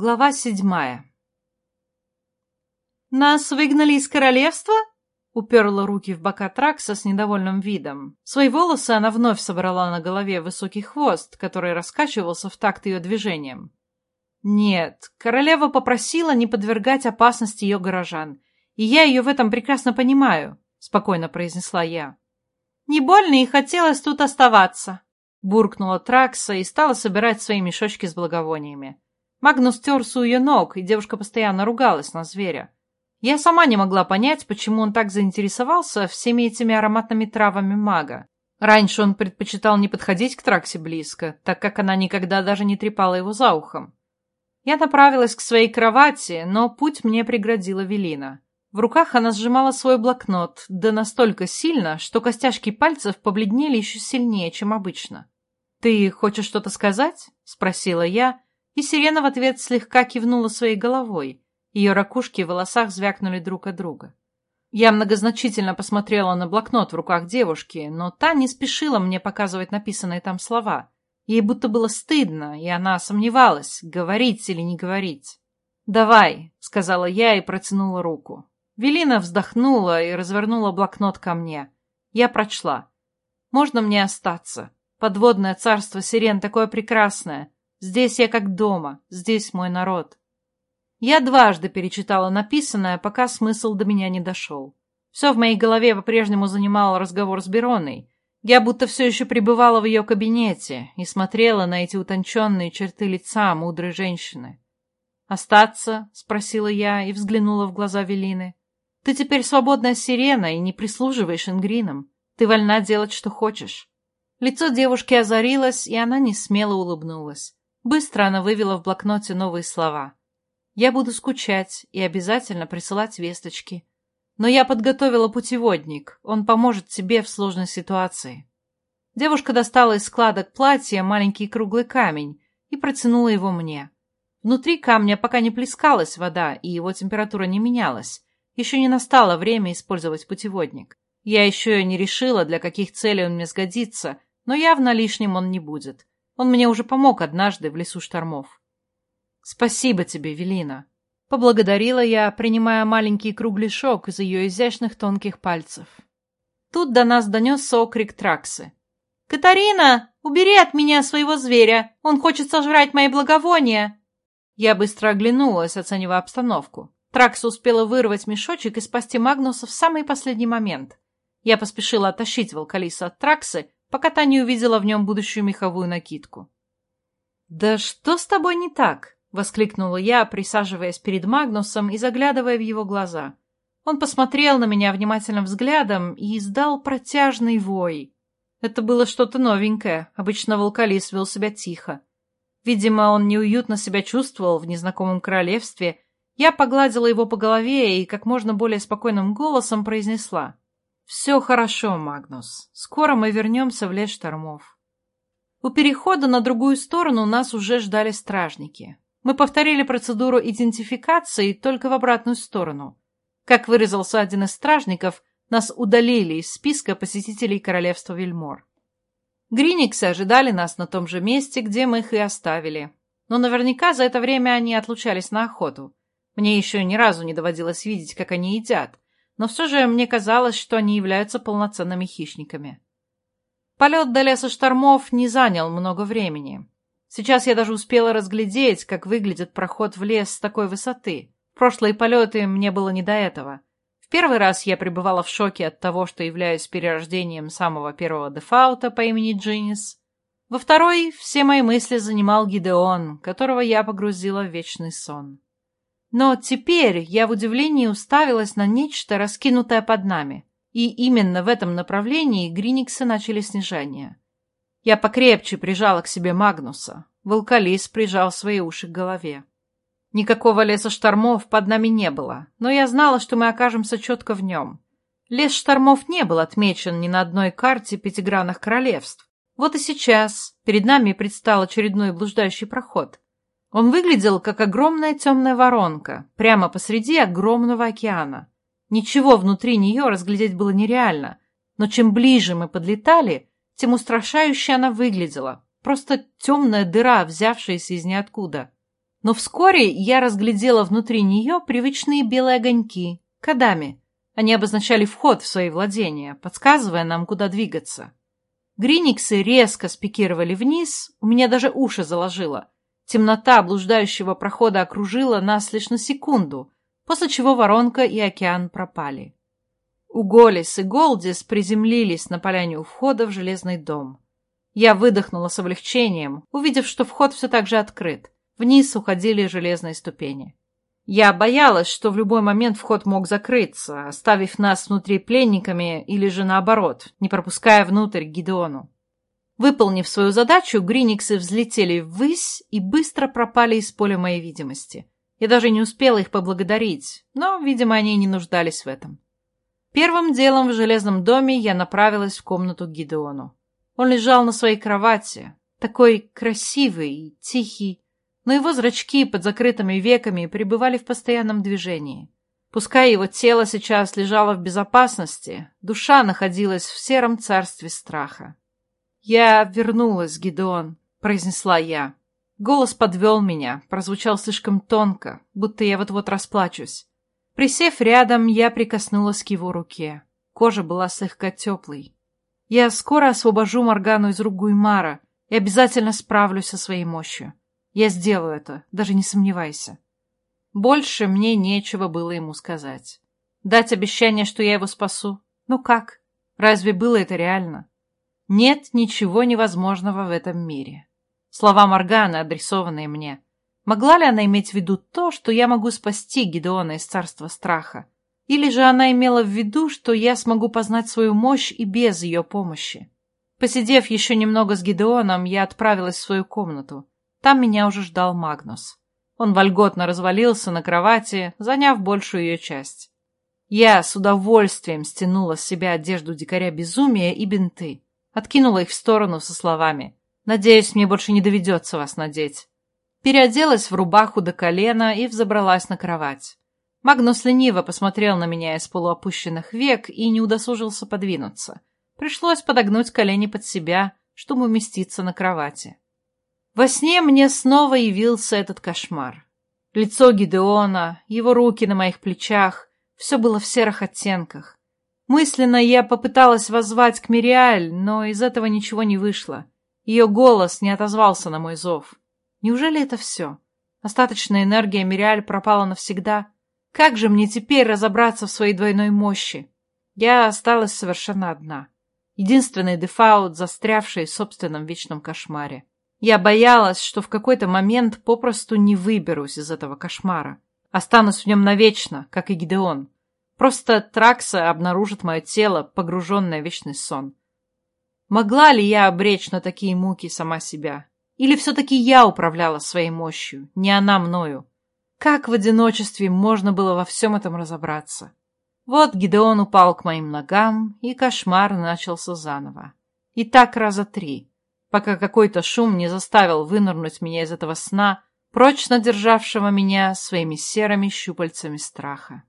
Глава седьмая «Нас выгнали из королевства?» Уперла руки в бока Тракса с недовольным видом. Свои волосы она вновь собрала на голове высокий хвост, который раскачивался в такт ее движением. «Нет, королева попросила не подвергать опасности ее горожан, и я ее в этом прекрасно понимаю», — спокойно произнесла я. «Не больно и хотелось тут оставаться», — буркнула Тракса и стала собирать свои мешочки с благовониями. Магнус терся у ее ног, и девушка постоянно ругалась на зверя. Я сама не могла понять, почему он так заинтересовался всеми этими ароматными травами мага. Раньше он предпочитал не подходить к Траксе близко, так как она никогда даже не трепала его за ухом. Я направилась к своей кровати, но путь мне преградила Велина. В руках она сжимала свой блокнот, да настолько сильно, что костяшки пальцев побледнели еще сильнее, чем обычно. «Ты хочешь что-то сказать?» — спросила я, и сирена в ответ слегка кивнула своей головой. Ее ракушки в волосах звякнули друг от друга. Я многозначительно посмотрела на блокнот в руках девушки, но та не спешила мне показывать написанные там слова. Ей будто было стыдно, и она сомневалась, говорить или не говорить. «Давай», — сказала я и протянула руку. Велина вздохнула и развернула блокнот ко мне. Я прочла. «Можно мне остаться? Подводное царство сирен такое прекрасное. Здесь я как дома, здесь мой народ. Я дважды перечитала написанное, пока смысл до меня не дошел. Все в моей голове по-прежнему занимал разговор с Бероной. Я будто все еще пребывала в ее кабинете и смотрела на эти утонченные черты лица мудрой женщины. «Остаться?» — спросила я и взглянула в глаза Велины. «Ты теперь свободная сирена и не прислуживаешь ингринам. Ты вольна делать, что хочешь». Лицо девушки озарилось, и она не смело улыбнулась. Быстро она вывела в блокноте новые слова. «Я буду скучать и обязательно присылать весточки. Но я подготовила путеводник, он поможет тебе в сложной ситуации». Девушка достала из складок платья маленький круглый камень и протянула его мне. Внутри камня пока не плескалась вода, и его температура не менялась. Еще не настало время использовать путеводник. Я еще не решила, для каких целей он мне сгодится, но явно лишним он не будет. Он мне уже помог однажды в лесу штормов. Спасибо тебе, Велина. Поблагодарила я, принимая маленький кругляшок из ее изящных тонких пальцев. Тут до нас донесся окрик Траксы. «Катарина, убери от меня своего зверя! Он хочет сожрать мои благовония!» Я быстро оглянулась, оценивая обстановку. Тракса успела вырвать мешочек и спасти Магнуса в самый последний момент. Я поспешила оттащить волкалиса от Траксы, пока та не увидела в нем будущую меховую накидку. «Да что с тобой не так?» — воскликнула я, присаживаясь перед Магнусом и заглядывая в его глаза. Он посмотрел на меня внимательным взглядом и издал протяжный вой. Это было что-то новенькое, обычно волкалис вел себя тихо. Видимо, он неуютно себя чувствовал в незнакомом королевстве. Я погладила его по голове и как можно более спокойным голосом произнесла. «Все хорошо, Магнус. Скоро мы вернемся в лес штормов». У перехода на другую сторону нас уже ждали стражники. Мы повторили процедуру идентификации только в обратную сторону. Как выразился один из стражников, нас удалили из списка посетителей королевства Вельмор. Гриниксы ожидали нас на том же месте, где мы их и оставили. Но наверняка за это время они отлучались на охоту. Мне еще ни разу не доводилось видеть, как они едят но все же мне казалось, что они являются полноценными хищниками. Полет до леса штормов не занял много времени. Сейчас я даже успела разглядеть, как выглядит проход в лес с такой высоты. В прошлые полеты мне было не до этого. В первый раз я пребывала в шоке от того, что являюсь перерождением самого первого дефаута по имени Джинис. Во второй все мои мысли занимал Гидеон, которого я погрузила в вечный сон. Но теперь я в удивлении уставилась на нечто, раскинутое под нами. И именно в этом направлении гриниксы начали снижение. Я покрепче прижала к себе Магнуса. Волкалис прижал свои уши к голове. Никакого леса штормов под нами не было, но я знала, что мы окажемся четко в нем. Лес штормов не был отмечен ни на одной карте пятигранных королевств. Вот и сейчас перед нами предстал очередной блуждающий проход. Он выглядел как огромная темная воронка, прямо посреди огромного океана. Ничего внутри нее разглядеть было нереально, но чем ближе мы подлетали, тем устрашающе она выглядела. Просто темная дыра, взявшаяся из ниоткуда. Но вскоре я разглядела внутри нее привычные белые огоньки, кадами. Они обозначали вход в свои владения, подсказывая нам, куда двигаться. Гриниксы резко спикировали вниз, у меня даже уши заложило. Темнота блуждающего прохода окружила нас лишь на секунду, после чего воронка и океан пропали. Уголис и Голдис приземлились на поляне у входа в железный дом. Я выдохнула с облегчением, увидев, что вход все так же открыт. Вниз уходили железные ступени. Я боялась, что в любой момент вход мог закрыться, оставив нас внутри пленниками или же наоборот, не пропуская внутрь Гидеону. Выполнив свою задачу, гриниксы взлетели ввысь и быстро пропали из поля моей видимости. Я даже не успела их поблагодарить, но, видимо, они не нуждались в этом. Первым делом в железном доме я направилась в комнату к Гидеону. Он лежал на своей кровати, такой красивый и тихий, но его зрачки под закрытыми веками пребывали в постоянном движении. Пускай его тело сейчас лежало в безопасности, душа находилась в сером царстве страха. «Я вернулась, Гидеон», — произнесла я. Голос подвел меня, прозвучал слишком тонко, будто я вот-вот расплачусь. Присев рядом, я прикоснулась к его руке. Кожа была слегка теплой. Я скоро освобожу Моргану из рук Гуймара и обязательно справлюсь со своей мощью. Я сделаю это, даже не сомневайся. Больше мне нечего было ему сказать. Дать обещание, что я его спасу? Ну как? Разве было это реально? Нет ничего невозможного в этом мире. Слова Морганы, адресованные мне. Могла ли она иметь в виду то, что я могу спасти Гидеона из царства страха? Или же она имела в виду, что я смогу познать свою мощь и без ее помощи? Посидев еще немного с Гидеоном, я отправилась в свою комнату. Там меня уже ждал Магнус. Он вольготно развалился на кровати, заняв большую ее часть. Я с удовольствием стянула с себя одежду дикаря безумия и бинты. Откинула их в сторону со словами «Надеюсь, мне больше не доведется вас надеть». Переоделась в рубаху до колена и взобралась на кровать. Магнус лениво посмотрел на меня из полуопущенных век и не удосужился подвинуться. Пришлось подогнуть колени под себя, чтобы уместиться на кровати. Во сне мне снова явился этот кошмар. Лицо Гидеона, его руки на моих плечах — все было в серых оттенках. Мысленно я попыталась воззвать к Мириаль, но из этого ничего не вышло. Ее голос не отозвался на мой зов. Неужели это все? Остаточная энергия Мириаль пропала навсегда — как же мне теперь разобраться в своей двойной мощи? Я осталась совершенно одна. Единственный дефаут, застрявший в собственном вечном кошмаре. Я боялась, что в какой-то момент попросту не выберусь из этого кошмара. Останусь в нем навечно, как и Гидеон. Просто Тракса обнаружит мое тело, погруженное в вечный сон. Могла ли я обречь на такие муки сама себя? Или все-таки я управляла своей мощью, не она мною? Как в одиночестве можно было во всем этом разобраться? Вот Гидеон упал к моим ногам, и кошмар начался заново. И так раза три, пока какой-то шум не заставил вынырнуть меня из этого сна, прочно державшего меня своими серыми щупальцами страха.